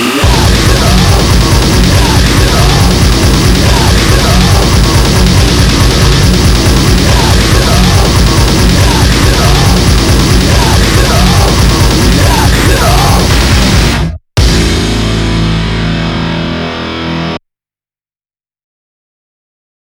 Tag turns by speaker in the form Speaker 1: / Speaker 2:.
Speaker 1: No!